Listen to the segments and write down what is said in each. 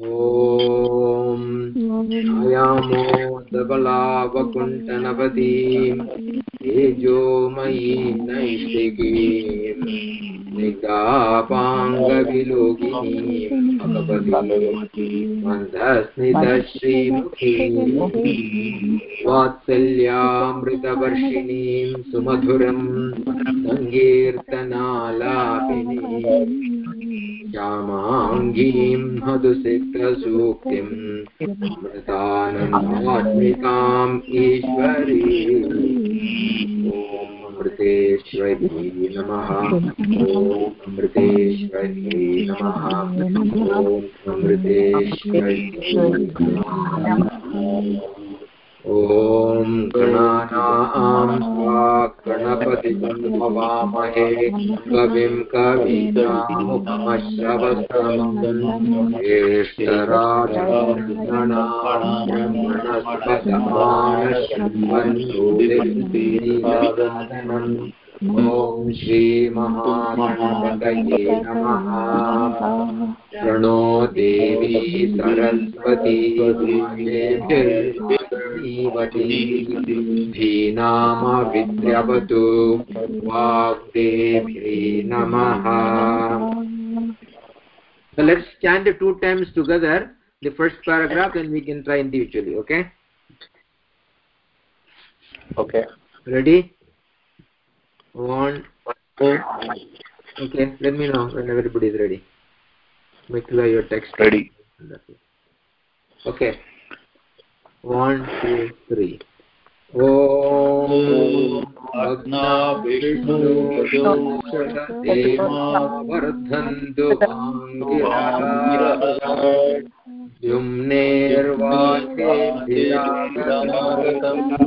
ॐ आयामो धवलावकुण्ठनपतीं तेजोमयी नैष्टिकीं निगापाङ्गविलोकिनीं भगवती मन्दस्मितश्रीमुखीं वात्सल्यामृतवर्षिणीं सुमधुरं सङ्कीर्तनालापिनीम् यामाङ्गीं मधुसिक्तसूक्तिम् अमृतानन्दात्मिकाम् ईश्वरी ॐ अमृतेश्वरी नमः ॐ अमृतेश्वरी नमः ॐ अमृतेश्वरी नमः ॐ गणानां स्वा गणपतिं भवामहे कविं कवीनामुपमश्रवसम् ज्येष्ठराजगणाणस्पदमानशम्बन्धो ॐ श्रीमहागणपतये नमः प्रणो देवी सरस्वती धीनामविद्रवतु वाग्देवी नमः So let's chant the two times together, the first paragraph, and we can try individually, okay? Okay. Ready? one okay let me know when everybody is ready make sure your text ready okay one two three ॐ अग्ना विष्णुदेवावर्धन्तु युम्नेर्वाक्येभिरागतम्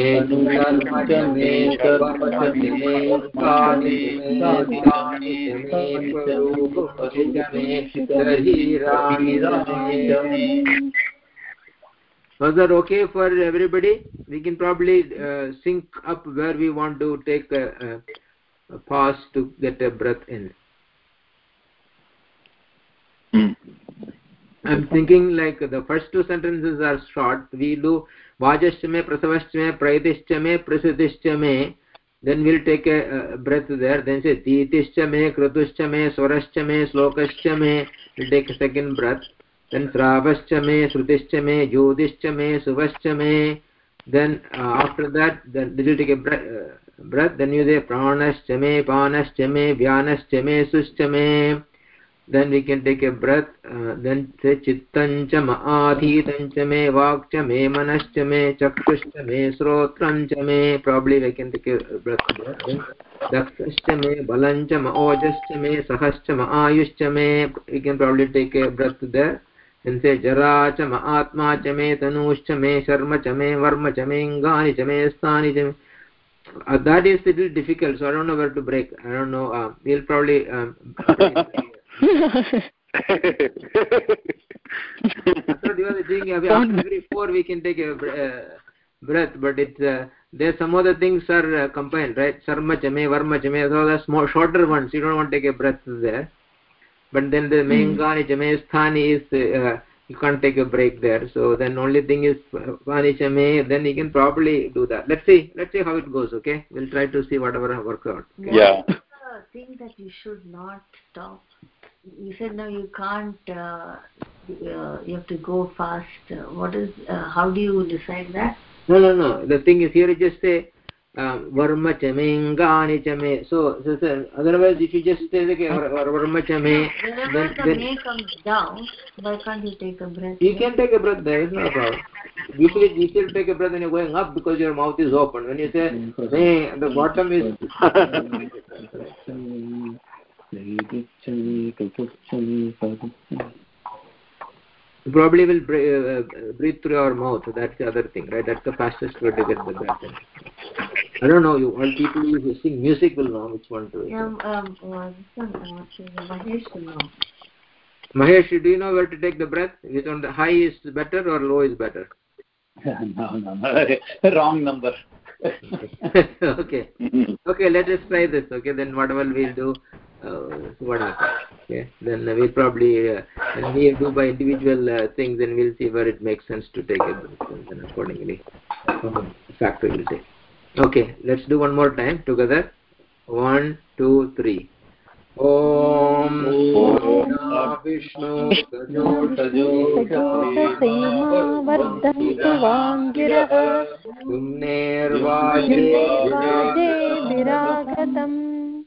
कानि कानि मे स्वरूपं च मे शरीराणि मे Was that okay for everybody? We can probably uh, sync up where we want to take a, a, a pause to get a breath in. Hmm. I'm thinking like the first two sentences are short. We do वाजश्च मे प्रथमश्च मे प्रैतिश्च मे प्रसृतिश्च मे then will take a breath there then say तीतिश्च मे क्रतुश्च मे स्वरश्च मे श्लोकश्च मे will take second breath then श्रावश्च मे श्रुतिश्च मे ज्योतिश्च मे शुभश्च मे then after that will take a breath then you they प्राणश्च मे पानश्च मे व्यानश्च मे सुश्च मे then we can take a breath uh, then say chittam cha maadhitam cha me vak cha me manas cha me chakshush cha me srotram cha me probably we can take a breath dakshas cha me balam cha ma ojas cha me sahas cha ma ayush cha me we can probably take a breath there and say jara cha ma atma cha me tanush cha me sharma cha me varma cha me ingani cha me sthani cha me uh, that is little difficult so i don't know where to break i don't know uh, we'll probably um, so the every four we can take a uh, breath but it's uh, there some other things are uh, combined right sarma jame varma jame so the small shorter ones you don't want to take a breath there but then the mengani hmm. jame sthani is uh, you can't take a break there so then only thing is pani uh, jame then you can probably do that let's see let's see how it goes okay we'll try to see whatever works out okay? yeah thing that you should not stop you said no you can't uh, uh, you have to go fast what is uh, how do you decide that no no no the thing is here you just say uh, varma chame chame so, so, so otherwise if you just say okay varma chame then the then comes down why can't you take a breath you can take a breath there is no problem usually you still take a breath when you're going up because your mouth is open when you say mm-hmm. "Hey," the bottom is You probably will breathe, uh, uh, breathe through your mouth. That's the other thing, right? That's the fastest way to get the breath. In. I don't know. You, all people who sing music will know which one to. Yeah, um, Mahesh do you know where to take the breath? Is on the high is better or low is better? no, no, no. Wrong number. okay. Okay, let us try this. Okay, then whatever we'll do, uh, what happens okay then we'll probably uh, when we do by individual uh, things then we'll see where it makes sense to take it and then accordingly um, factor will take okay let's do one more time together one two three ॐ विष्णु वर्धन्तु वाङ्गिरः सुम्नेर्वाजे वाजे विरागतम् वाजश्च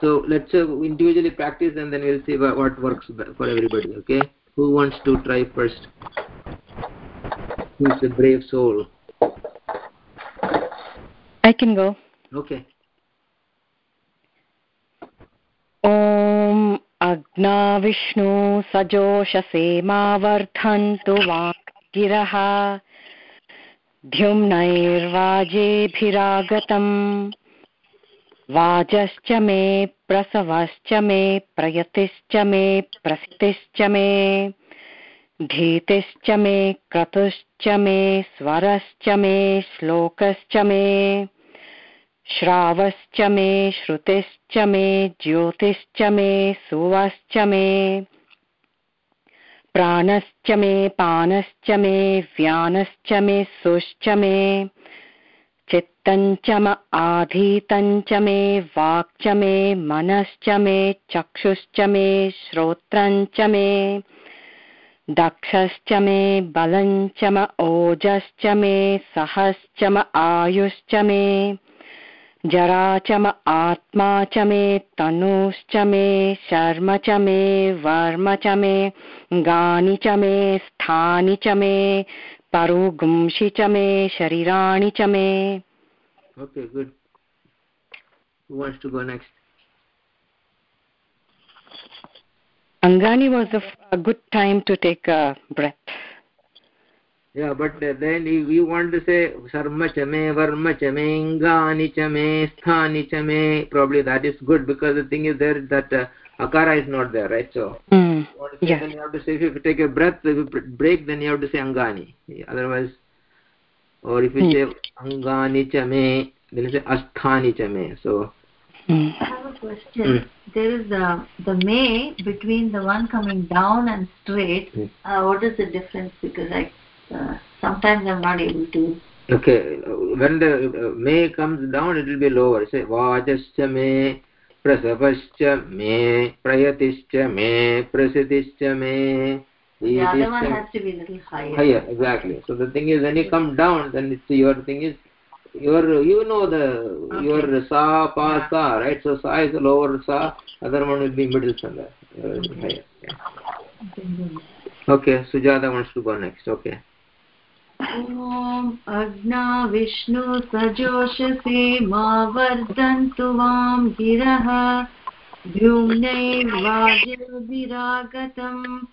so let's uh, individually practice and then we'll see what, what works for everybody okay who wants to try first who's a brave soul i can go okay ॐ अग्ना विष्णु सजोषसेमावर्धन्तु वाक् गिरः द्युम्नैर्वाजेभिरागतम् वाजश्च मे प्रसवश्च मे प्रयतिश्च मे प्रसितिश्च मे धीतिश्च मे क्रतुश्च मे स्वरश्च मे श्लोकश्च मे श्रावश्च मे श्रुतिश्च मे ज्योतिश्च मे सुवश्च मे प्राणश्च मे पानश्च मे व्यानश्च मे सुश्च मे तञ्च म आधीतञ्च मे वाक्च मे मनश्च मे चक्षुश्च मे श्रोत्रञ्च मे दक्षश्च मे बलञ्च म ओजश्च मे सहश्च म आयुश्च मे जरा च म आत्मा च मे मे शर्म च मे वर्म च मे गानि च मे स्थानि च मे परुगुंषि च मे शरीराणि च मे Okay, good. Who wants to go next? Angani was a, good time to take a breath. Yeah, but then we want to say sarma chame, varma chame, ingani chame, sthani chame. Probably that is good because the thing is there that uh, akara is not there, right? So mm. you say, then you have to say if you take a breath, if you break, then you have to say angani. Otherwise, or if you say angani cha me then you say asthani cha me so I have a question. Mm. There is a, the may between the one coming down and straight. Mm. Uh, what is the difference? Because I uh, sometimes I'm not able to. Okay, when the uh, may comes down, it will be lower. Say vajascha may, prasavascha may, prayatischa may, prasiddhischa may. The other one has to be a little higher. Higher, exactly. So the thing is, when you come down, then it's your thing is your you know the okay. your sa pa yeah. sa right. So sa is the lower sa. Other one will be middle sa Okay. Higher. Okay. Sujata wants to go next. Okay. अग्ना Vishnu सजोषसे मा वर्धन्तु वां गिरः द्युम्नैर्वाजिर्विरागतम्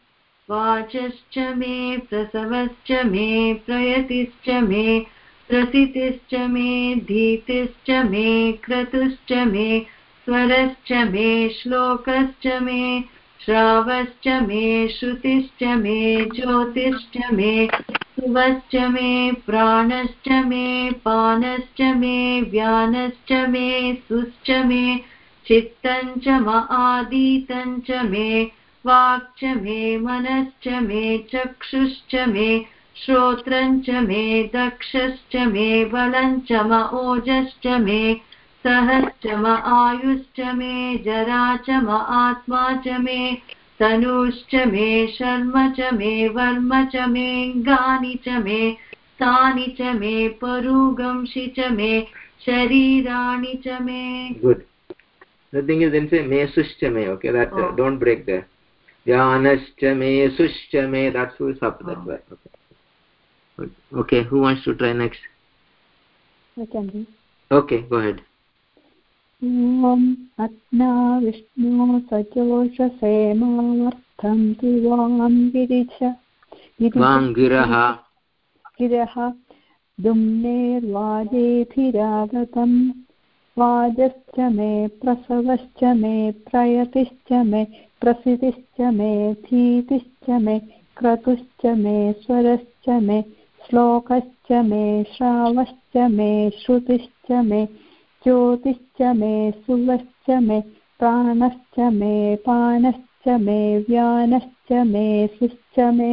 वाचश्च मे प्रसवश्च मे प्रयतिश्च मे प्रसितिश्च मे धीतिश्च मे क्रतुश्च मे स्वरश्च मे श्लोकश्च मे श्रावश्च मे श्रुतिश्च मे ज्योतिश्च मे सुवश्च मे प्राणश्च मे पानश्च मे व्यानश्च मे सुश्च मे चित्तञ्च म आदितञ्च मे वाक्च मे मनश्च मे चक्षुश्च मे श्रोत्रञ्च मे दक्षश्च मे बलञ्च म ओजश्च मे सहश्च म आयुश्च मे जरा च म आत्मा च मे तनुश्च मे शर्म च मे वर्म च मे गानि च मे तानि च मे परुगंषि च मे शरीराणि च मे good the thing is then say मेसुश्च may okay oh. uh, don't break dhyanascha me sushcha me that's who is up that way okay okay who wants to try next I can do. okay go ahead ॐ अग्ना विष्णु सजोषसेमार्थं तु वां गिरिश वाङ्गिरः गिरः दुम्नेर्वाजेभिरागतं वाजश्च मे प्रसवश्च मे प्रयतिश्च मे प्रसितिश्च मे धीतिश्च मे क्रतुश्च मे स्वरश्च मे श्लोकश्च मे श्रावश्च मे श्रुतिश्च मे ज्योतिश्च मे सुवश्च मे प्राणश्च मे पानश्च मे व्यानश्च मे सुश्च मे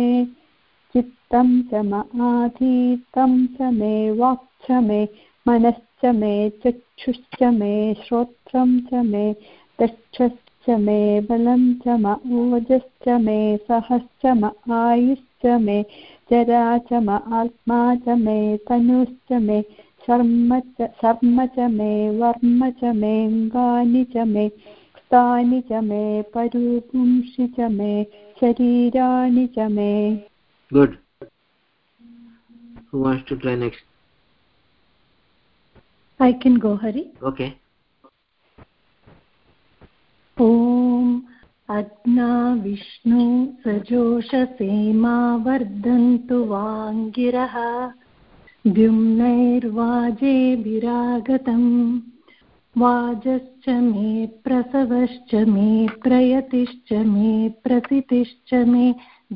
चित्तं च म च मे वाक्च मे मनश्च मे चक्षुश्च मे श्रोत्रं च मे दक्षश्च मे बलं च म ओजश्च मे सहश्च म आयुश्च मे जरा च म आत्मा च मे तनुश्च मे शर्म च शर्म च मे वर्म च मेऽङ्गानि च मे स्थानि च मे परुपुंषि च मे शरीराणि च मे good Who wants to try next? I can go, Hari. Okay. ॐ अग्ना विष्णु सजोषसेमा वर्धन्तु वाङ्गिरः द्युम्नैर्वाजेभिरागतम् वाजश्च मे प्रसवश्च मे प्रयतिश्च मे प्रसितिश्च मे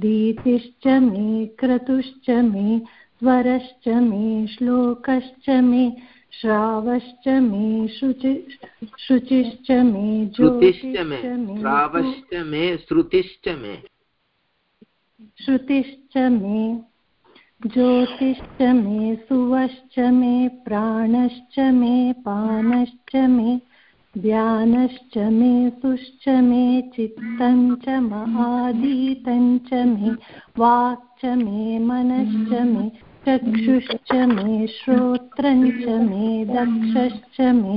दीतिश्च मे क्रतुश्च मे स्वरश्च मे श्लोकश्च मे श्रावश्च मे शुचि शुचिश्च मे श्रुतिश्च मे श्रावश्च मे श्रुतिश्च मे श्रुतिश्च मे ज्योतिश्च मे सुवश्च मे प्राणश्च मे पानश्च मे ध्यानश्च मे सुश्च मे चित्तं च च मे वाक् च मे मनश्च मे चक्षुश्च मे श्रोत्रञ्च मे दक्षश्च मे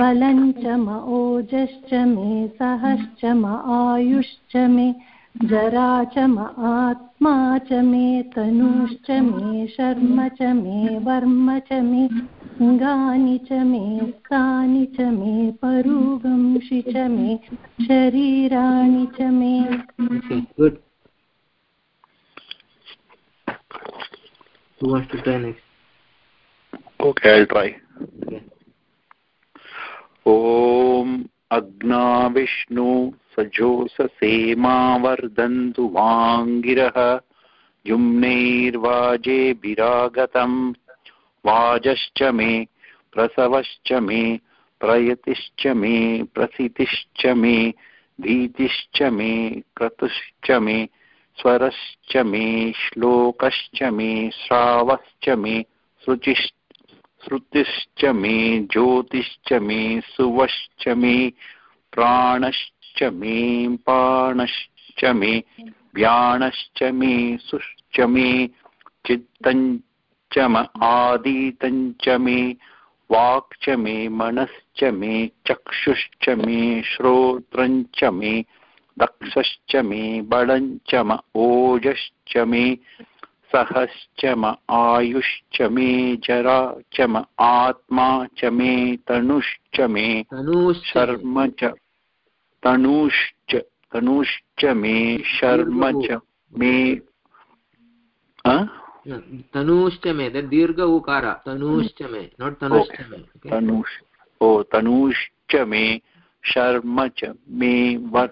बलञ्च म ओजश्च मे सहश्च म आयुश्च मे जरा च म आत्मा च मे तनुश्च मे शर्म च मे वर्म च मे अङ्गानि च मे स्थानि च मे परुगंषि च मे शरीराणि च मे who wants to try next okay i'll try okay. अग्ना Vishnu सजोससेमा वर्धन्तु वाङ्गिरः युम्नैर्वाजेभिरागतम् वाजश्च मे प्रसवश्च मे प्रयतिश्च मे प्रसितिश्च मे भीतिश्च मे क्रतुश्च मे स्वरश्च मे श्लोकश्च मे श्रावश्च मे श्रुचिश्च श्रुतिश्च मे ज्योतिश्च मे सुवश्च मे प्राणश्च मे पाणश्च मे व्याणश्च मे सुश्च मे चित्तञ्च म आदितञ्च मे वाक्च मे मनश्च मे चक्षुश्च मे श्रोत्रञ्च मे दक्षश्च मे बडञ्च म ओजश्च मे सहश्च म आयुश्च मे जरा च म आत्मा च मे तनुश्च मे शर्म च तनुश्च तनुश्च मे शर्म च मे तनुश्च मे दीर्घ उकार तनुश्च मे नोट् तनुश्च मे तनुश्च ओ तनुश्च मे शर्म च मे वर्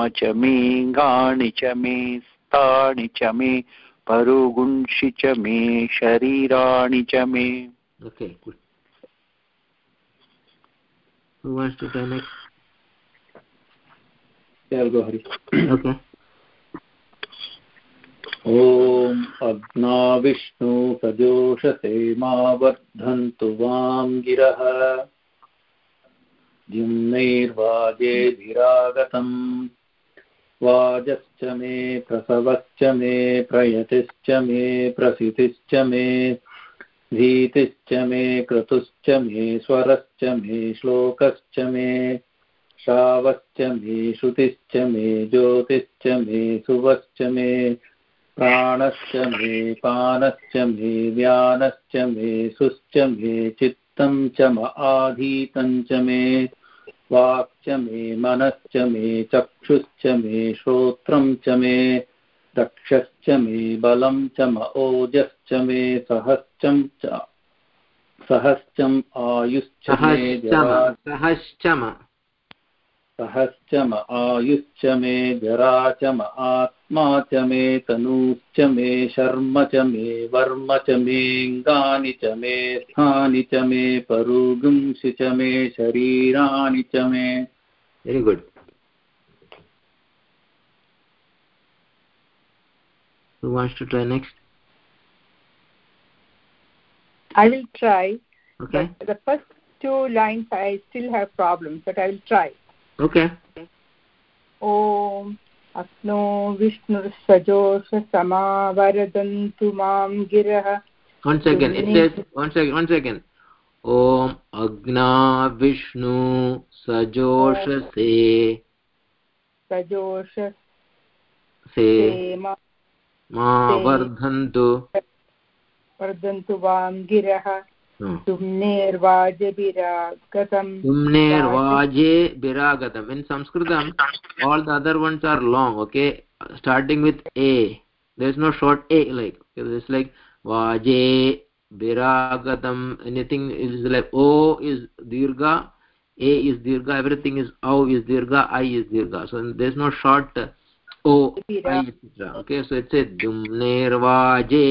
म च मे गाणि च मे स्थाणि च मे परुगुंषि च मे शरीराणि च मे ओके गुड ॐ अग्ना विष्णु प्रजोषसे मा वर्धन्तु वां गिरः द्युम्नैर्वाजेभिरागतम् वाजश्च मे प्रसवश्च मे प्रयतिश्च मे प्रसितिश्च मे धीतिश्च मे क्रतुश्च मे स्वरश्च मे श्लोकश्च मे श्रावश्च मे श्रुतिश्च मे ज्योतिश्च मे सुवश्च मे प्राणश्च मे पानश्च मे व्यानश्च मे सुश्च मे चित्तं च म आधीतं च मे वाक्च मे मनश्च मे चक्षुश्च मे श्रोत्रं च मे दक्षश्च मे बलं च म ओजश्च मे सहश्चं च सहश्चम् आयुश्च मे सहश्चम सहश्च म आयुश्च मे जरा च म आत्मा च मे तनूश्च मे शर्म च मे वर्म च मेऽङ्गानि च मे स्थानि च मे परुगुंसि च मे शरीराणि च मे very good I will try. Okay. The first two lines I still have problems, but I will try. Okay. okay ॐ अग्नो विष्णुसजो समावरदन्तु मां गिरः one second it says one second one second ॐ अग्ना विष्णु सजोषसे सजोष से मा वर्धन्तु वर्धन्तु वां गिरः in Sanskrit all the other one are long okay starting with A there is no short A like it's like वाजे बिरागतम एनीथिंग इज लाइक ओ is दीर्घ ए इज दीर्घ एवरीथिंग इज औ इज दीर्घ आई इज दीर्घ so there is no short okay so it's ए दुम निर्वाजे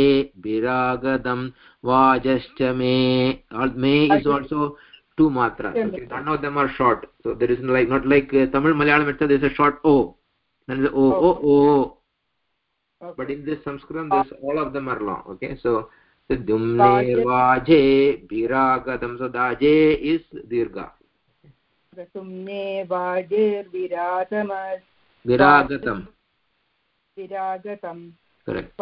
बिरागदम vajashch me me is also two matras okay none of them are short so there is like not like tamil malayalam itself there is a short o then the o o o but in this sanskritam this all of them are long okay so the dumne vaje viragatam sadaje is dirgha dumne vaje viragatam viragatam viragatam correct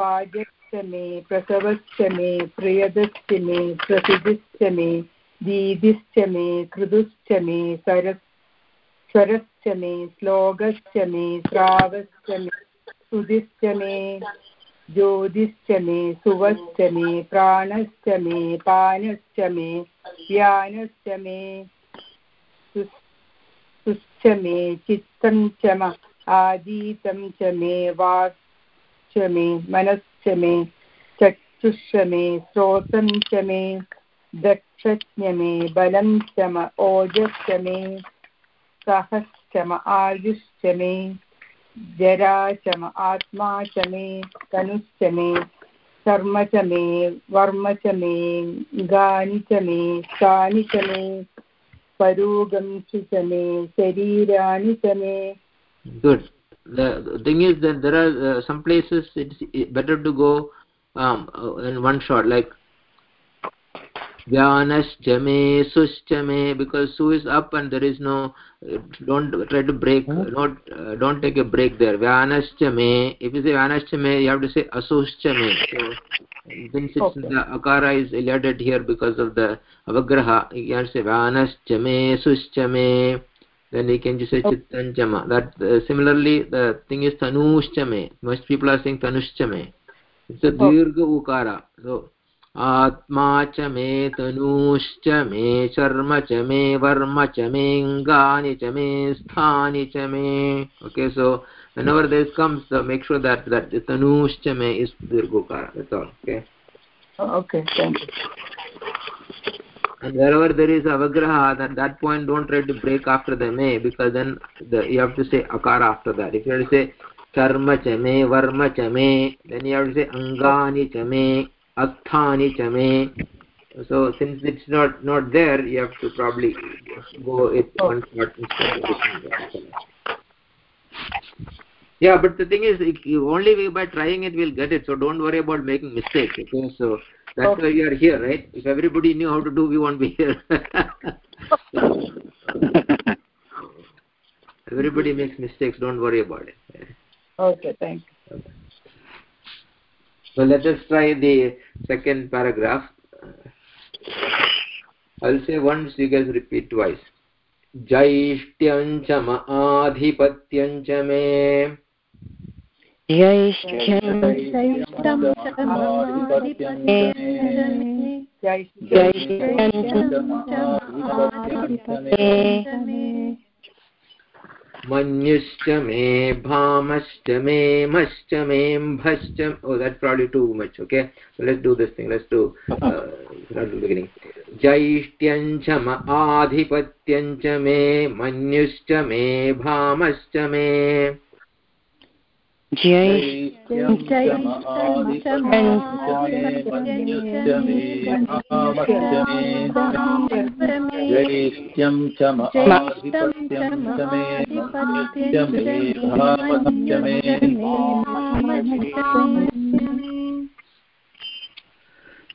प्रभवश्च मे प्रसवश्च मे प्रियदश्च मे प्रतिदिश्च मे दीदिश्च मे कृदुश्च मे सरस् स्वरश्च मे श्लोकश्च मे श्रावश्च मे सुदिश्च मे ज्योतिश्च मे सुवश्च मे प्राणश्च मे पानश्च मे व्यानश्च मे सुश्च मे चित्तं च आजीतं च मे वाक् च मे मनस् च मे चक्षुष श्रोतं च मे दक्षज्ञ बलं च ओजश्च मे सहश्च आयुश्च मे जरा च आत्मा च मे तनुश्च मे कर्म च मे वर्म च मे गानि च मे कानि च मे परोगं च मे शरीराणि च मे good the thing is that there are uh, some places it's better to go um, uh, in one shot like dhyanashchame sushchame because su is up and there is no uh, don't try to break not uh, don't take a break there dhyanashchame if you say dhyanashchame you have to say asushchame so since okay. the akara is elided here because of the avagraha you can say dhyanashchame sushchame then you can just say okay. chittanchama that uh, similarly the thing is tanushchame most people are saying tanushchame it's a oh. dirgha ukara so atma chame tanushchame तनुश्च chame varma chame मे chame sthani chame okay so whenever this comes so make sure that that tanushchame is dirgha ukara that's all okay okay thank you And wherever there is avagraha at that point don't try to break after the me because then the, you have to say akara after that if you have to say कर्म च मे worm च मे then you से अङ्गानि च मे अर्थानि च मे not since it's not not there you have to probably go it one part yeah but the thing is if you only by trying it we'll get it so don't worry about making mistakes okay so that's okay. why we are here right if everybody knew how to do we won't be here everybody makes mistakes don't worry about it okay thank you okay. so let us try the second paragraph i'll say once you guys repeat twice जैष्ट्यं च आधिपत्यं च मे मन्युश्च मे भामश्च मे मश्च मेऽम्भश्च oh प्राडि too much okay this thing do म मे मन्युश्च मे भामश्च मे जय जैत्यं च महाधिपत्यं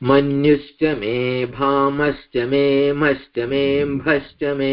मन्युश्च मे भामश्च मे मश्च मे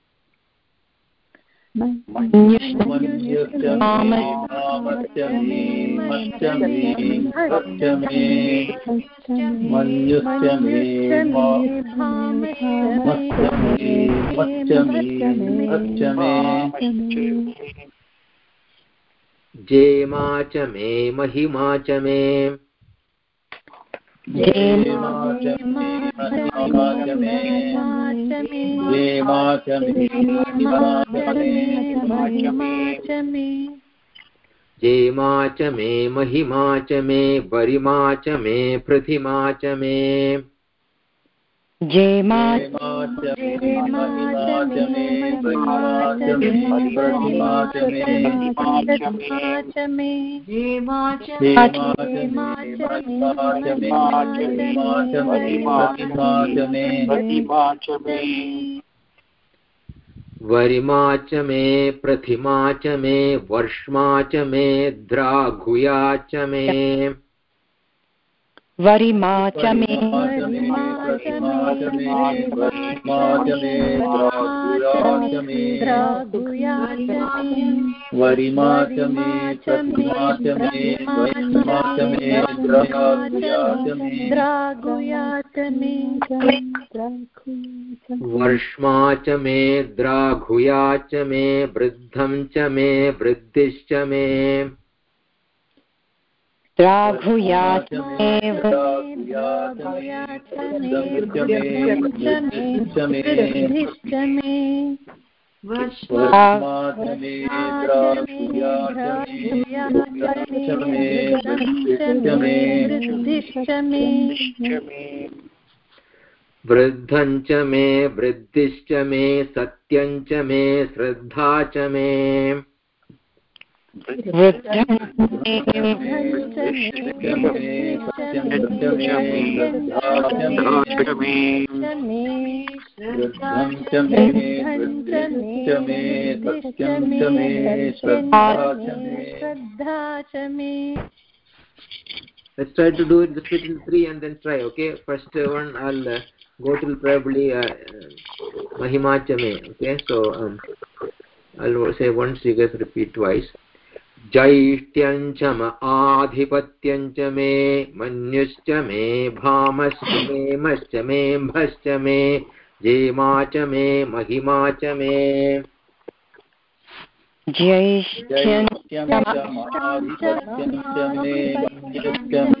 जेमा च मे महिमा च मे जे माच मे महिमा च मे वरिमा च मे पृथिमा च मे वरिमा च मे प्रथिमा च मे वर्ष्मा च मे द्राघुया च मे वरिमा च मे वरिमाच च मे द्राघुया च मे वृद्धं च मे वृद्धिश्च मे द्राघुया च मे वृद्धं च मे वृद्धिश्च मे सत्यं च मे श्रद्धा च मे वृद्धं च मे वृद्धिश्च मे सत्यं च मे श्रद्धा च मे वृद्धं Let's try to do it the split in three and then try, okay? First one I'll uh, go to probably uh, mahima chame okay so um, i'll say once you guys repeat twice जैष्ट्यञ्च म आधिपत्यञ्च मे मन्युश्च मे भामश्च मेमश्च मेम्भश्च मे जेमा च मे महिमा च मे जैष्ट्यञ्च मे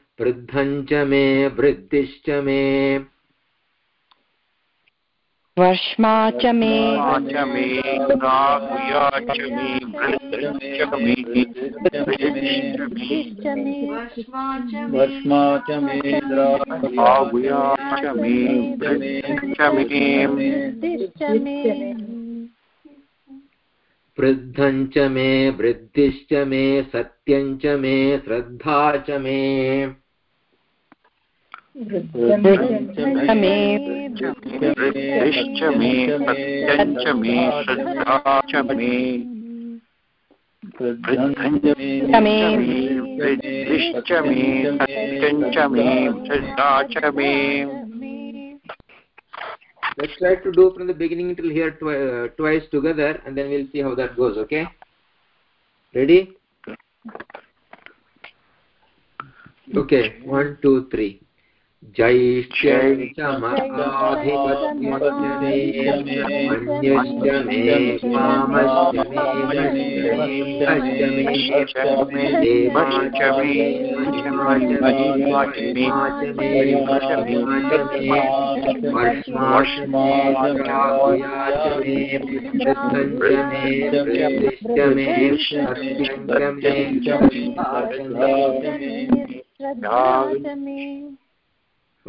वृद्धञ्च मे वृद्धिश्च मे वर्ष्मा च मे वर्ष्मा च मे वृद्धं च मे वृद्धिश्च मे सत्यं च मे श्रद्धा च मे मे वृद्धिश्च मे सत्यं च मे श्रद्धा च मे वृद्धं च मे वृद्धिश्च मे सत्यं च मे श्रद्धा च मे let's try to do from the beginning till here twi uh, twice together and then we'll see how that goes okay ready okay one two three जैश्चमधिपत्यन्यश्च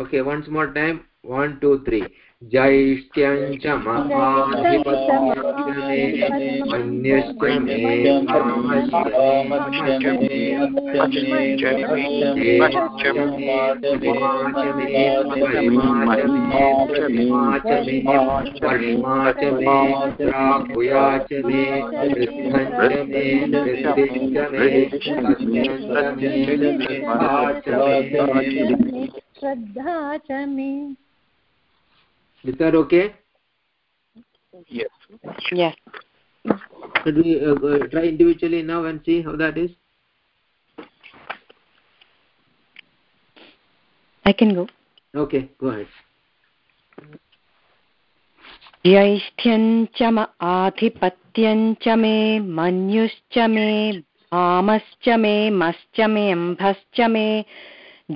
okay once more time one two three जैष्ट्यं च मे श्रद्धा च मे Is that okay? Yes. Yes. Should we uh, uh, try individually now and see how that is? I can go. Okay, go ahead. यैष्ठ्यञ्च म आधिपत्यञ्च मे मन्युश्च मे भामश्च मे मश्च मे अम्भश्च मे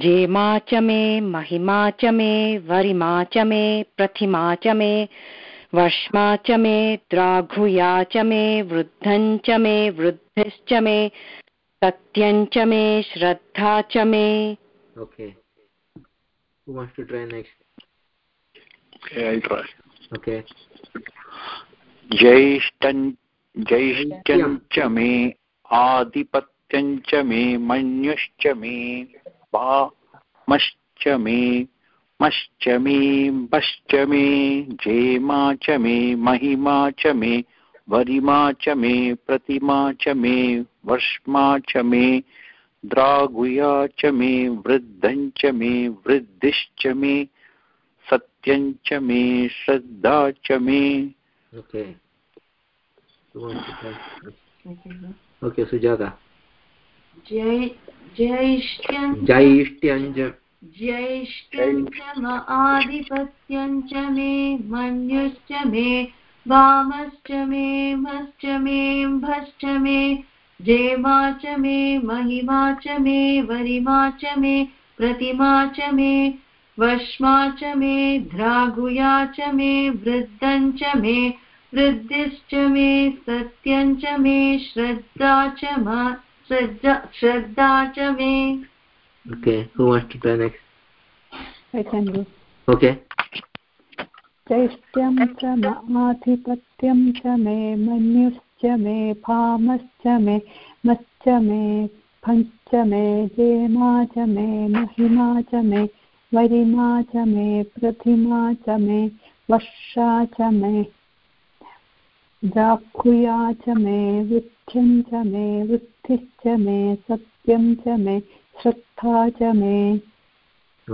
जेमा च मे महिमा च मे वरिमा च मे प्रथिमा च मे वर्ष्मा च मे द्राघुया च मे वृद्धं च मे वृद्धिश्च मे सत्यं च मे श्रद्धा च मे okay who wants to try next okay i'll try okay ज्येष्ठं ज्येष्ठं च मे आधिपत्यं च मे मन्युश्च मे भा मश्च मे मश्च मे बश्च मे जेमा च मे महिमा च मे वरिमा च मे प्रतिमा च मे वर्ष्मा च मे द्रागुया च मे वृद्धं च मे वृद्धिश्च मे सत्यं च मे श्रद्धा च मे ओके ओके सुजाता जैष्ट्यञ्च ज्यैष्ठ्यञ्च म आधिपत्यञ्च मे मन्युश्च मे वामश्च मे मश्च मेऽम्भश्च मे जेमा च मे महिमा च मे वरिमा च मे प्रतिमा च मे वश्मा च मे ध्रागुया च मे वृद्धञ्च मे वृद्धिश्च मे सत्यञ्च मे श्रद्धा च श्रद्धा च मे okay who wants to try next i can do okay चैष्ट्यं च माधिपत्यं च मे मन्युश्च मे भामश्च मे मश्च मे फञ्च मे जेमा च मे महिमा च मे वरिमा च मे प्रतिमा च मे वर्षा च मे जाखुया च मे वित् सत्यं च मे वृत्तिश्च मे सत्यं च मे श्रद्धा च मे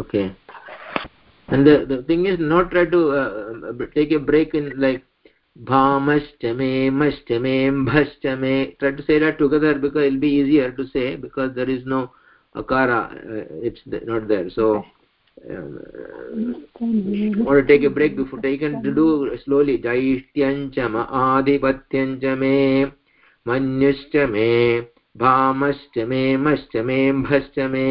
okay and the, the thing is not try to uh, take a break in like bhamashtame mashtame bhashtame try to say that together because it'll be easier to say because there is no akara uh, it's the, not there so um, or take a break before taken to do slowly jaishtyam cha ma मन्युश्च मे भामश्च मे मश्च मेऽम्भश्च मे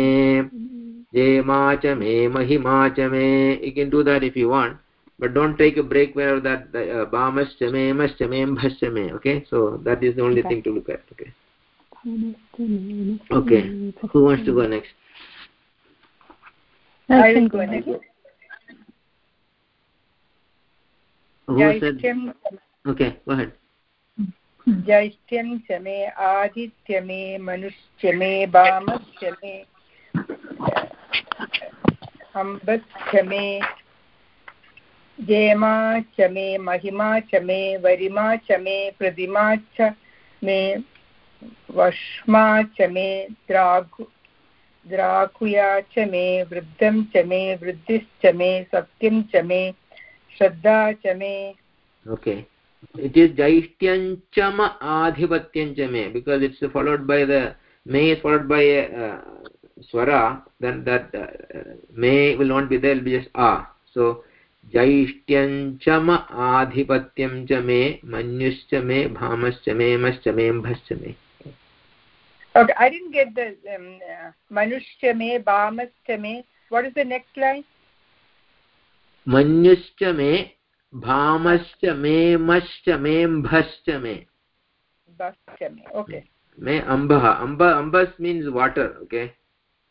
जेमा च मे महिमा च मे you can do that if you want but don't take a break wherever that uh, bhamashtame mashtame bhashtame okay so that is the only thing to look at okay okay who wants to go next i go next who yeah, said okay go ahead ज्येष्ठ्यं च मे आदित्य मे मनुष्य मे वामस्य मे अम्बस्य मे जेमा च मे महिमा च मे वरिमा च मे प्रतिमा च मे वष्मा च मे द्राघु द्राकुया च मे वृद्धं च मे वृद्धिश्च मे सत्यं च मे श्रद्धा च मे okay okay. it is jaishtyanchama adhipatyantame because it's followed by the may is followed by a uh, swara then that uh, may will not be there will be just a ah. so जैष्ट्यञ्चम आधिपत्यं च मे मन्युश्च मे भामश्च मे Okay, I didn't get the um, uh, Manushya me, What is the next line? Manushya भामश्च मेमश्च मेम्भश्च मे okay me ambah amba ambas means water okay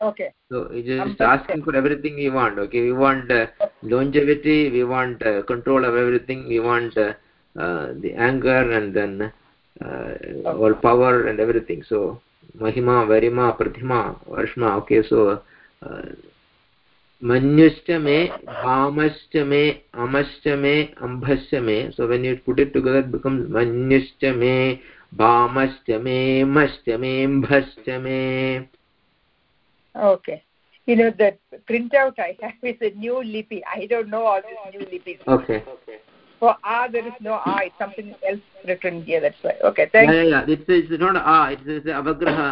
okay so it is just asking for everything we want okay we want uh, longevity we want uh, control of everything we want uh, the anger and then okay. all power and everything so mahima varima pratima varshma okay so मन्युश्च मे भामश्च मे अमश्च मे अम्भश्च मे so when you put it together become मन्युश्च मे भामश्च मे मश्च मेऽम्भश्च मे okay you know the out i have is a new lipi i don't know all the new lipi okay okay for a there is no i it's something else written here that's why okay thank yeah yeah, yeah. this is not a it is avagraha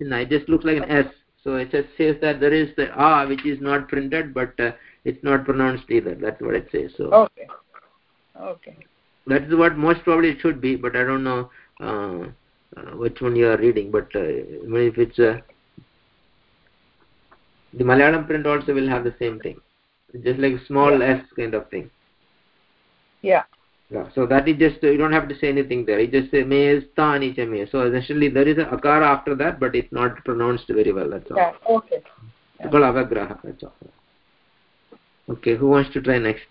it just looks like an s so it just says that there is the ah which is not printed but uh, it's not pronounced either that's what it says so okay okay that's what most probably it should be but i don't know uh, uh, which one you are reading but uh, if it's uh, the malayalam print also will have the same thing just like small yeah. s kind of thing yeah yeah so that is just you don't have to say anything there you just say me stani cha me so essentially there is a akara after that but it's not pronounced very well that's all yeah okay it's called avagraha that's all okay who wants to try next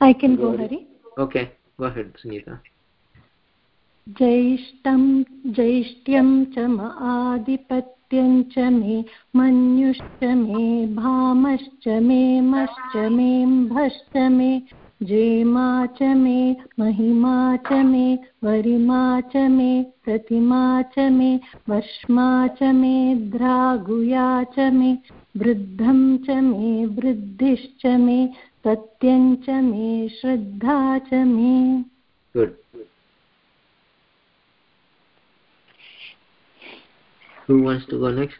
i can go hari okay go ahead sunita जैष्ठं जैष्ट्यं च आदिपत् सत्यं च मे मन्युश्च मे भामश्च मे मश्च मे भश्च मे जेमा च मे महिमा च मे वरिमा च मे प्रतिमा च मे वश्मा च मे द्रागुया च मे वृद्धं च मे वृद्धिश्च मे सत्यं च मे श्रद्धा च मे good Who wants to go next?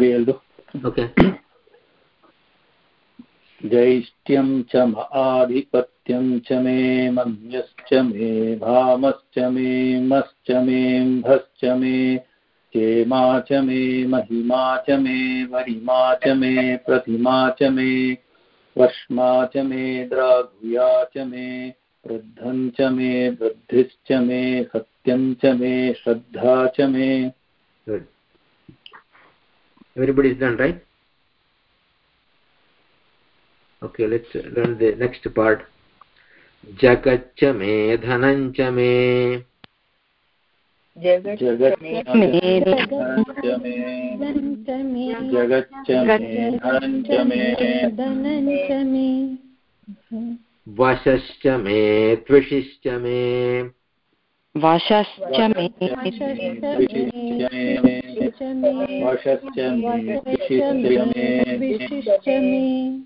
Ariel. Okay. जैष्ठ्यं च आधिपत्यं च मे मन्यश्च मे भामश्च मे मश्च मेऽम्भश्च मे क्षेमा च मे महिमा च मे वरिमा च मे प्रतिमा च मे वष्मा च मे द्राघुया च मे वृद्धं च मे वृद्धिश्च मे सत्यं च मे श्रद्धा च मे Everybody's done, right? okay let's learn the next part जगच्च मे धनञ्च मे जगच्च मे धनञ्च मे वशश्च मे त्विषिश्च मे वशश्च मे वशश्च मे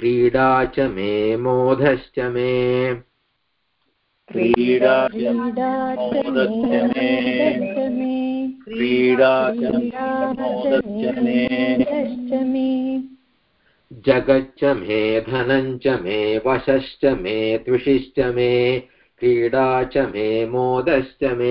क्रीडा च मे मोधश्च मे जगच्च मे धनञ्च मे वशश्च मे द्विषिश्च मे क्रीडा च मे मोदश्च मे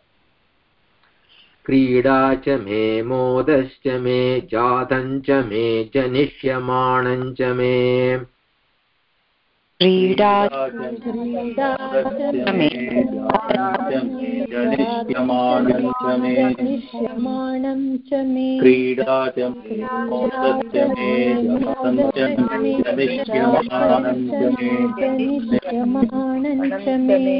क्रीडा च मे मोदश्च मे जातं मे जनिष्यमाणं च मे क्रीडा च मे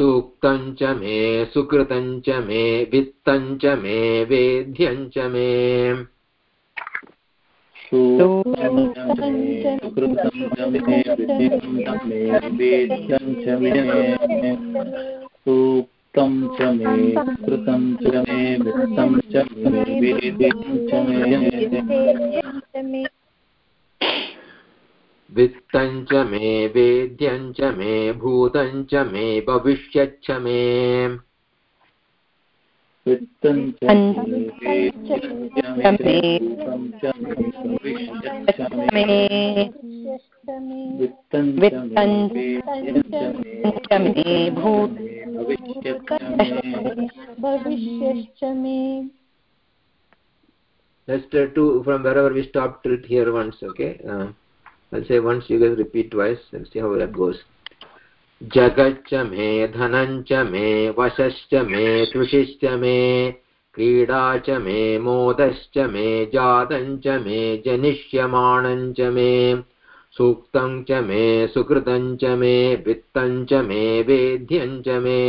सूक्तं च मे सुकृतं च मे वित्तं च मे वेद्यं च मे सूक्तं च मे कृतं च मे वित्तं च मे वेद्यं च मे वित्तञ्च मे वेद्यञ्च मे भूतञ्च मे भविष्यच्च मे Let's start to, from wherever we stopped till here once, okay? Uh. I'll say once you guys repeat twice and see how that goes. जगच्च मे धनञ्च मे वशश्च मे तृषिश्च मे क्रीडा च मे मोदश्च मे जातञ्च मे जनिष्यमाणञ्च मे सूक्तं च मे सुकृतं च मे वित्तं च मे वेद्यं च मे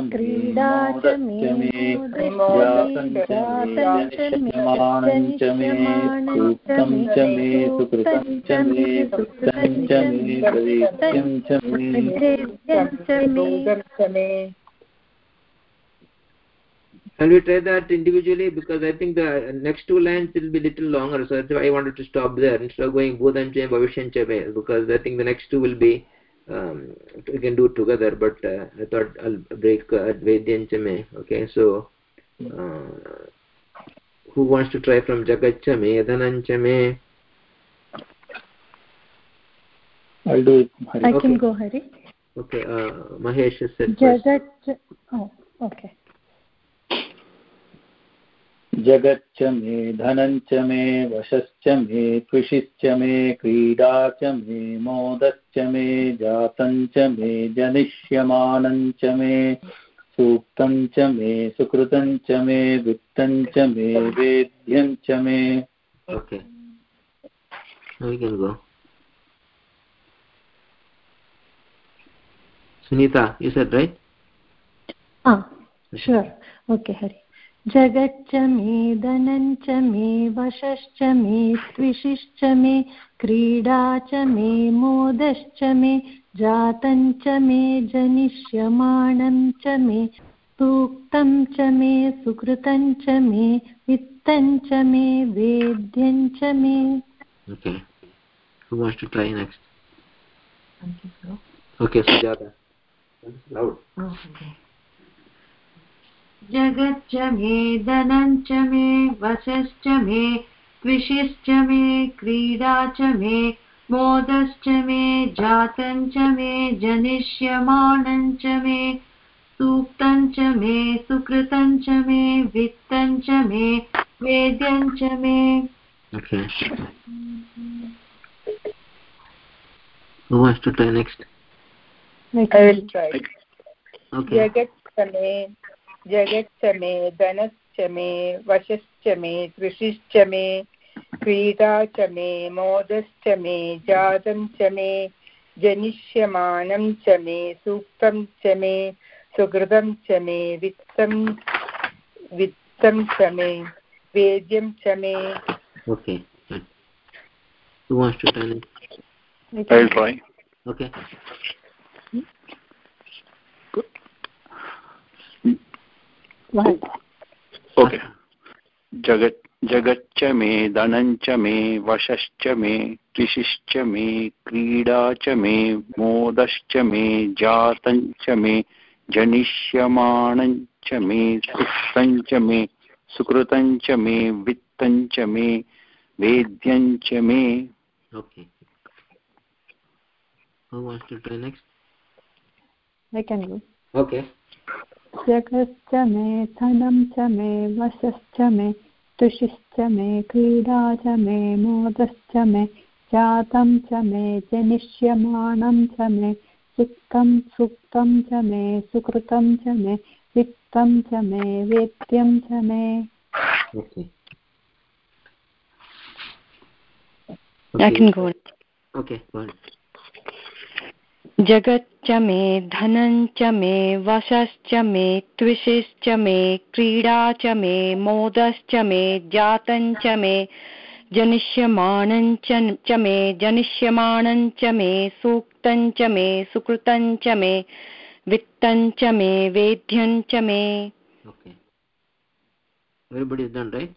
क्रीडा च मे जातं च मे जनिष्यमाणं च मे सूक्तं च मे सुकृतं च मे वृत्तं च मे प्रवेद्यं च मे Shall we try that individually? Because I think the next two lines will be little longer, so that's why I wanted to stop there instead of going Bhutanche, Bhavishanche, because I think the next two will be um, we can do it together but uh, i thought i'll break uh, advaidyanchame okay so hmm. uh, who wants to try from jagachame adhananchame i'll do it hari. i okay. can go hari okay uh, mahesh said jagat oh okay जगच्च मे धनञ्च मे वशश्च मे कृषिश्च मे क्रीडा च मे मोदश्च मे जातञ्च मे जनिष्यमानञ्च मे सूक्तञ्च मे सुकृतञ्च मे वित्तञ्च मे वेद्यञ्च मे Sunita we can go sunita you ah, जगच्च मे धनं च मे वशश्च मे त्विषिश्च मे क्रीडा च मे मोदश्च मे जातं च मे जनिष्यमाणं च मे सूक्तं च मे सुकृतं च मे वित्तं च मे वेद्यं च मे Okay. Who wants to try Loud. Oh, okay. जगच्च मे दनञ्च मे वशश्च मे कृषिश्च मे क्रीडा च मे मोदश्च मे जातञ्च मे जनिष्यमाणञ्च मे सूक्तञ्च मे सुकृतञ्च मे वित्तञ्च मे वेद्यञ्च मे Okay. मे जगच्च मे धनश्च मे वशश्च मे कृषिश्च मे क्रीडा च मे मोदश्च मे जातं च मे जनिष्यमानं च मे सूक्तं च मे सुहृदं च मे वित्तं वित्तं च मे वेद्यं च मे Okay. ओके जगत् जगच्च मे धनञ्च मे वशश्च मे कृषिश्च मे क्रीडा च मे मोदश्च मे जातञ्च मे जनिष्यमाणञ्च मे सुस्तञ्च मे सुकृतञ्च मे वित्तञ्च मे वेद्यञ्च मे ओके जगश्च मे धनं च मे वशश्च मे तुषिश्च मे क्रीडा च मे मोदश्च मे जातं च मे जनिष्यमाणं च मे सुक्तं सुक्तं च मे सुकृतं च मे वित्तं च मे वेद्यं च मे Okay, go on. Okay, go on. च मे च मे वशश्च मे त्विषिश्च मे क्रीडा च मे मोदश्च मे जातञ्च मे जनिष्यमाणञ्च च मे जनिष्यमाणञ्च मे सूक्तञ्च मे सुकृतञ्च मे वित्तञ्च मे वेद्यञ्च मे okay. Everybody is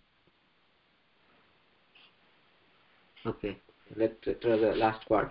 Okay, let's try uh, the last part.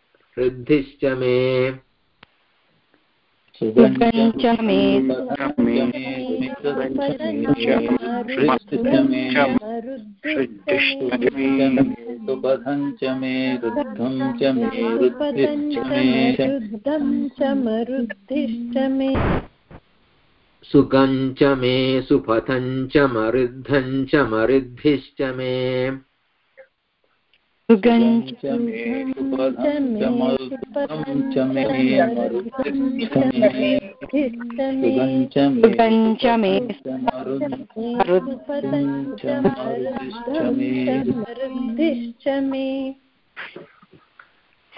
सिद्धिश्च मे सुगञ्च च मे रुद्धं च मे शुद्धं च मरुद्धिश्च मे च मे सुपथं च मरुद्धं च मरुद्धिश्च मे मे मरुद्धिश्च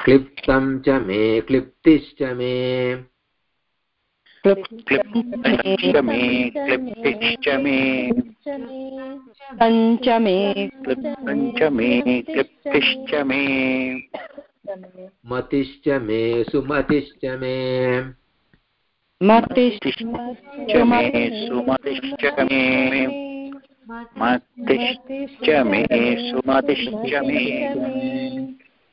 क्लिप्तं च मे क्लिप्तिश्च मे क्लिप्तिश्च मे मतिश्च मे सुमतिश्च मे मतिश्च मे सुमतिश्च मे मतिश्च मे सुमतिश्च मे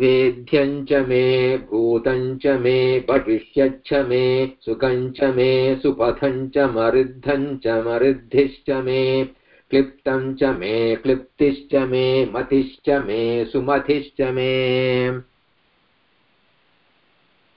वेध्यम् च मे भूतम् च मे भविष्यच्छ मे सुखम् च मे सुपथम् च मरुद्धम् च मरुद्धिश्च मे क्लिप्तम् च मे क्लिप्तिश्च मे मतिश्च मे सुमतिश्च मे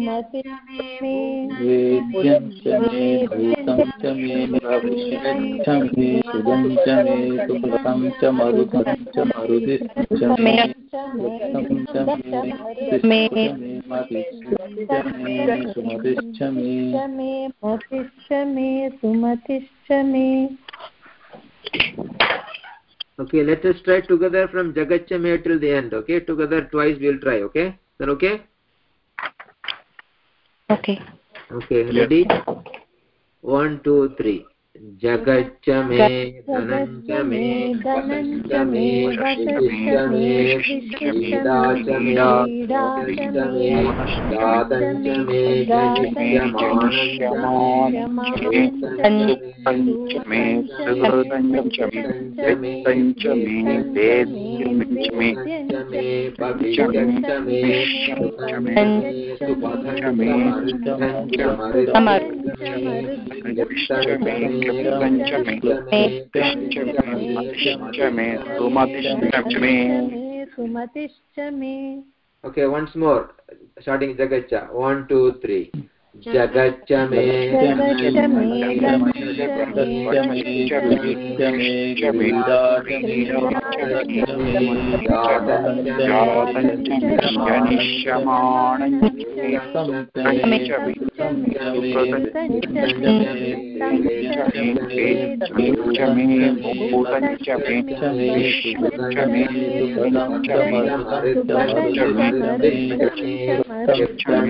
Okay, let us try together from Jagatchamya till the end, okay? Together twice we'll try, okay? Is that okay? okay okay ready one two three जगच्च मे धनञ्च मे धनञ्च मे वसश्च मे क्रीडाच मे क्रीडा मे दातञ्च मे जयमानञ्च मे वेदञ्च मे मे सुमतिश्च मे ओके वन्स् मोर् स्टार्टिङ्ग् जगच्छ वन् टु त्री जगच्च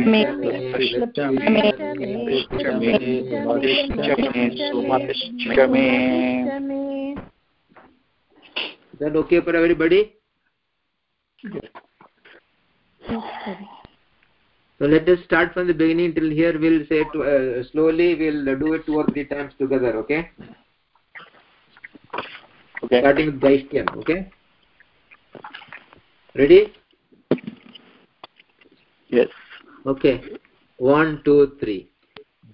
मे मे मे च मे क्रीडाच मे च मे Is that okay for everybody? So let us start from the beginning till here. We'll say to, uh, slowly. We'll do it two or three times together. Okay. Okay. Starting with Daishyam. Okay. Ready? Yes. Okay. one two three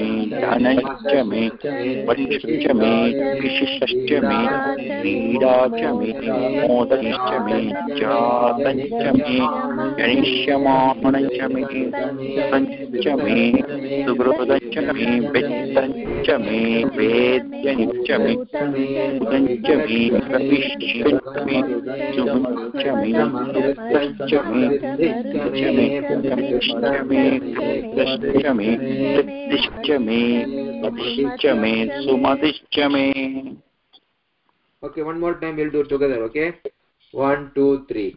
मे धनश्च मे वत्सश्च मे विशिष्टश्च मे क्रीडा च मे मोदश्च मे जातश्च मे जनिष्यमाणश्च मे सञ्च मे सुहृदश्च मे वित्तञ्च मे वेद्यनिश्च मे उदञ्च मे कविश्च मे सुहञ्च मे सुप्तश्च मे मे मे मे Okay, one more time we'll do it together. Okay, 1, 2, 3.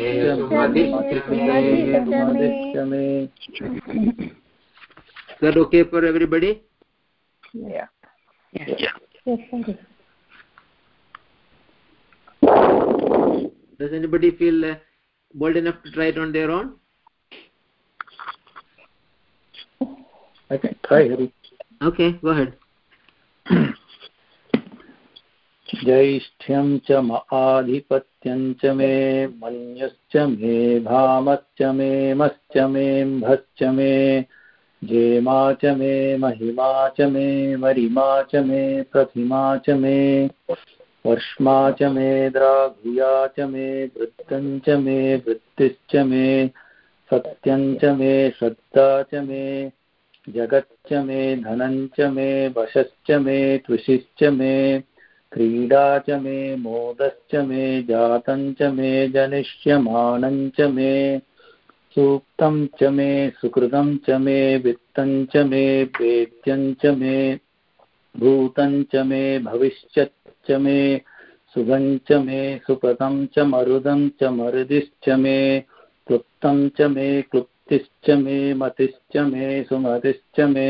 मश्च may भश्च may Is that okay for everybody? Yeah. Yeah. Yes, sir. Does anybody feel uh, bold enough to try it on their own? I can try Hari. Okay, go ahead. जैष्ठ्यं च म सत्यञ्च मे मन्युश्च मे भामश्च मे मश्च मेऽम्भश्च मे जेमा च मे महिमा च मे मरिमा च मे प्रतिमा च मे वर्ष्मा च मे द्राघुया च मे वृत्तम् मे वृत्तिश्च मे सत्यम् मे श्रद्धा च मे जगच्च मे धनञ्च मे वशश्च मे त्विषिश्च मे क्रीडा च मे मोदश्च मे जातं च मे जनिष्यमाणं च मे सूक्तं च मे सुकृतं च मे वित्तं च मे वेद्यं च मे भूतं च मे भविष्यच्च मे सुगं च मे सुपतं च मरुदं च मरुदिश्च मे क्लुप्तं च मे क्लुप्तिश्च मे मतिश्च मे सुमतिश्च मे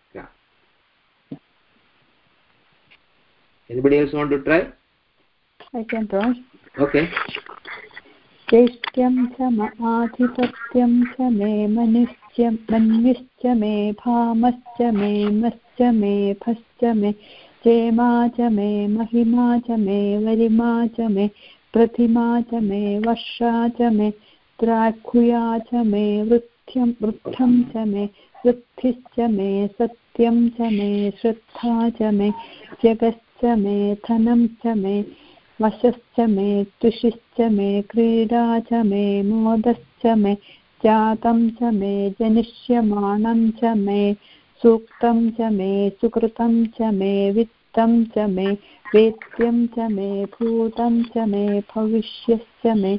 anybody else want to try i can try okay चैष्ट्यं च म आधिपत्यं च मे मनुश्च मन्विश्च मे भामश्च मे मश्च मे फश्च मे क्षेमा च मे महिमा च मे वरिमा च मे प्रतिमा च मे वर्षा च मे प्राख्या च मे वृथ्यं वृद्धं च मे वृद्धिश्च मे सत्यं च मे श्रद्धा च मे जगश्च मे धनं च मे वशश्च मे तुषिश्च मे क्रीडा च मे मोदश्च मे जातं च मे जनिष्यमाणं च मे सूक्तं च मे सुकृतं च मे वित्तं च मे वेत्यं च मे भूतं च मे भविष्यश्च मे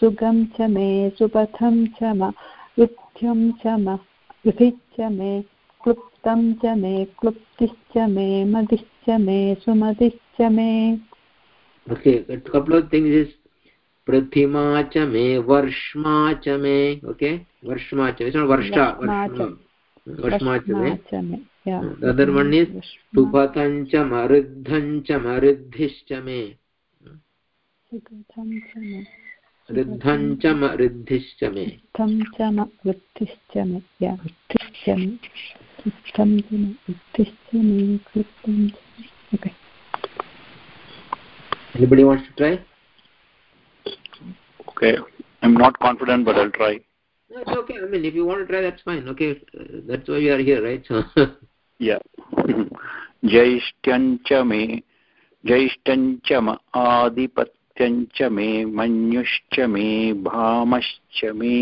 सुगं च मे सुपथं च म युद्धं च म युधिश्च मे क्लुप्तं च मे क्लुप्तिश्च मे मदिश्च च मे सुमतिश्च मे okay a couple of things is prithima च मे varshma च मे okay varshma ch it's not varsha varshma varshma च me yeah the other one is supatam च maruddham च maruddhish च me supatam च me ऋद्धं च ऋद्धिश्च मे ऋद्धं च वृद्धिश्च मे वृद्धिश्च मे वृद्धं च मे वृद्धिश्च मे क्लुप्तं च मे okay anybody wants to try okay i'm not confident but i'll try no, it's okay i mean if you want to try that's fine okay uh, that's why we are here right so yeah जैष्ठ्यं च मे जैष्ठ्यं च म आधिपत्यं च मे मन्युश्च मे भामश्च मे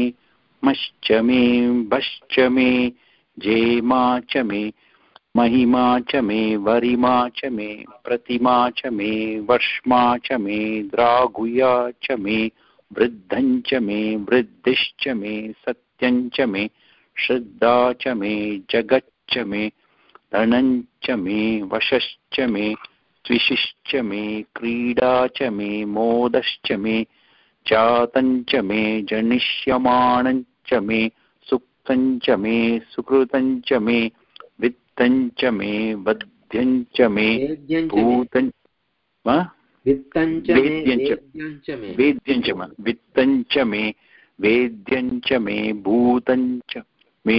मश्च मे भश्च मे जेमा च मे महिमा च मे वरिमा च मे प्रतिमा च मे वर्ष्मा च मे द्राघुया च मे वृद्धं च मे वृद्धिश्च मे सत्यं च मे श्रद्धा च मे जगच्च मे धनञ्च मे वशश्च मे त्विशिश्च मे क्रीडा च मे मोदश्च मे जातञ्च मे जनिष्यमाणञ्च मे सुकृतञ्च मे सुकृतञ्च मे वित्तञ्च मे वध्यञ्च मे भूतञ्च वेद्यञ्च वित्तञ्च मे वेद्यञ्च मे भूतञ्च मे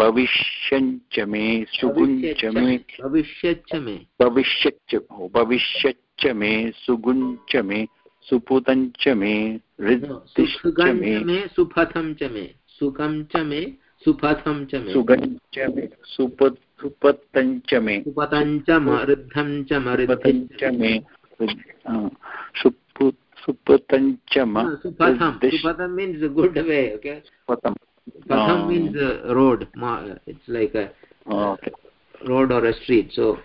भविष्यञ्च मे सुगुञ्च मे भविष्यच्च मे भविष्यच्च भविष्यच्च मे सुगुञ्च मे सुपुतञ्च मे हृदिश्च मे सुपथं च मे सुखं च मे सुपथं च मे सुगं च मे सुपतं च मे सुपतं च मरुद्धं च मरुद्धं च मे सुपतं च म सुपथं सुपथं means good way okay patham patham means road it's like a okay. road or a street so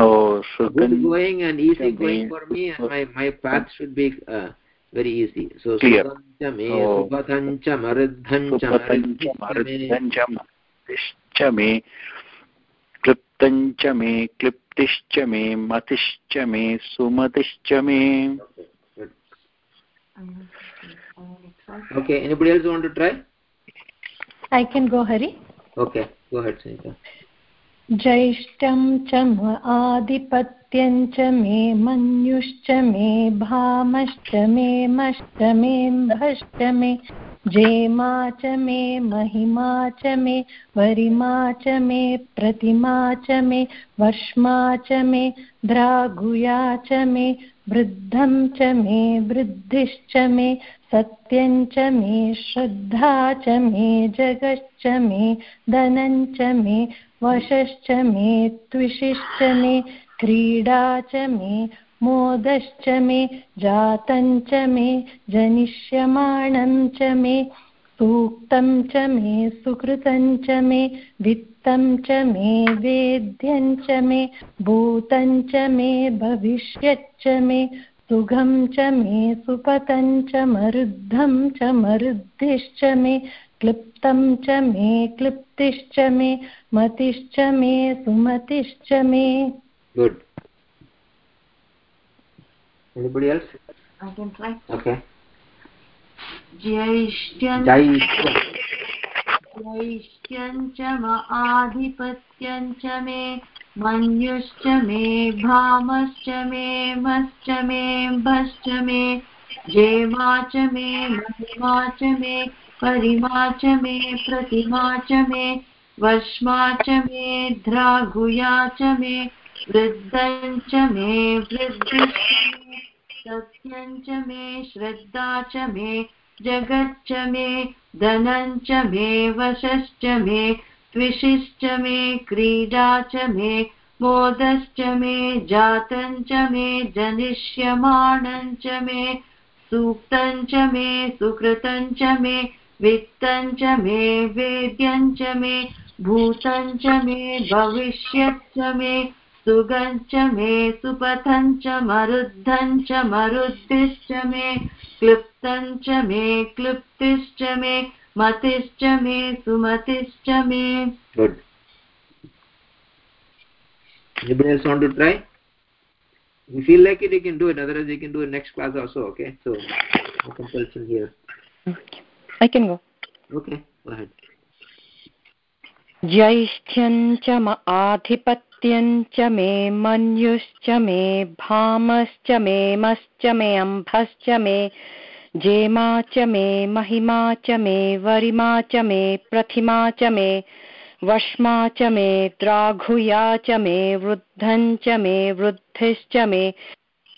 oh so good going and easy going for me and my my path should be uh, very easy so subancha me subathancha maruddhancha maruddhancha maruddhancha me क्लिप्तञ्च मे क्लिप्तिश्च मे मतिश्च मे सुमतिश्च मे okay anybody else want to try i can go hari okay go ahead sanita ज्येष्ठं च आदिपत् सत्यञ्च मे मन्युश्च मे भामश्च मे मश्च मे जेमा च मे महिमा च मे वरिमा च मे प्रतिमा च मे वर्ष्मा च मे द्रागुया च मे वृद्धं च मे वृद्धिश्च मे सत्यं मे श्रद्धा च मे जगश्च मे धनञ्च मे वशश्च मे त्विषिश्च मे क्रीडा च मे मोदश्च मे जातं च मे जनिष्यमाणं च मे सूक्तं च मे सुकृतं च मे वित्तं च मे वेद्यं च मे भूतं च मे भविष्यच्च मे सुखं च मे सुपतं च मरुद्धं च मरुद्धिश्च मे क्लिप्तं च मे क्लिप्तिश्च मे मतिश्च मे सुमतिश्च मे good anybody else i can try okay ज्यैष्ठ्यं म आधिपत्यं मे मन्युश्च मे भामश्च मे मश्च मे भश्च मे जेमा च मे महिमा च मे परिमा च मे प्रतिमा च मे वश्मा च मे ध्राघुया च मे वृद्धं मे वृद्धि सत्यं मे श्रद्धा च मे जगच्च मे धनं मे वशश्च मे द्विषिश्च मे क्रीडा च मे मोदश्च मे जातं मे जनिष्यमाणं मे सूक्तं मे सुकृतं मे वित्तं मे वेद्यं मे भूतं मे भविष्यच्च मे सुगञ्च मे सुपथञ्च मरुद्धञ्च मरुद्धिश्च मे क्लुप्तञ्च मे क्लुप्तिश्च मे मतिश्च मे सुमतिश्च मे good Anybody else want to try? If you feel like it, you can do it. Otherwise, you can do it next class also, okay? So, no compulsion here. Okay. I can go. Okay, go ahead. जैष्ठ्यं च आधिपत्य सत्यञ्च मे मन्युश्च मे भामश्च मे मश्च मे अम्भश्च मे जेमा च मे महिमा च मे वरिमा च मे प्रथिमा च मे वष्मा च मे द्राघुया च मे वृद्धं च मे वृद्धिश्च मे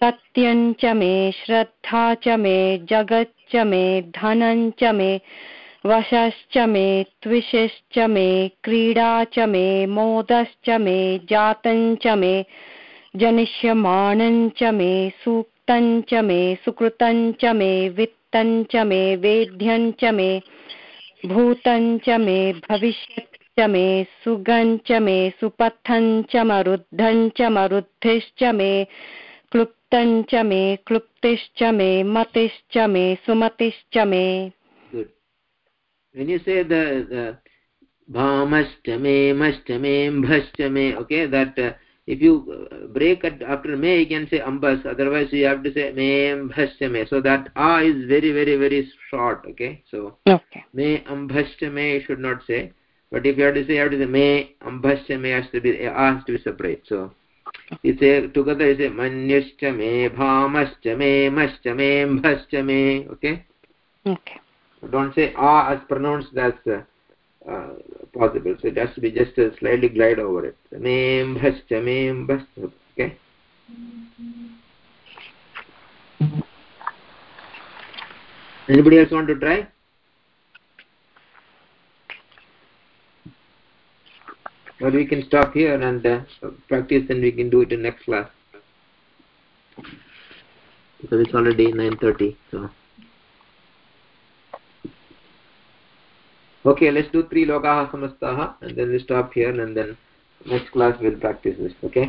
सत्यञ्च मे श्रद्धा च मे जगच्च मे धनञ्च मे वशश्च मे त्विषश्च मे क्रीडा च मे मोदश्च मे जातञ्च मे जनिष्यमाणञ्च मे सूक्तञ्च मे सुकृतञ्च मे वित्तञ्च मे वेद्यञ्च मे भूतञ्च मे भविष्यच्च मे सुगञ्च मे सुपथञ्च मरुद्धञ्च मरुद्धिश्च मे क्लुप्तञ्च मे क्लुप्तिश्च मे मतिश्च मे सुमतिश्च मे when you say the, the bhamashtame mashtame bhashtame okay that uh, if you uh, break it after me you can say ambas otherwise you have to say mem bhashtame so that a is very very very short okay so okay. me ambhashtame should not say but if you have to say you have to say me ambhashtame has to be uh, a has to be separate so you say together you say manyashtame bhamashtame mashtame bhashtame okay okay don't say ah as pronounced That's uh, possible so it has to be just uh, slightly glide over it "Name bhascha mem bhascha okay anybody else want to try well we can stop here and uh, practice and we can do it in next class because it's already 9:30 so okay let's do three lokaha samastaha and then we stop here and then next class we'll practice this okay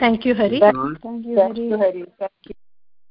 thank you hari thank you hari thank you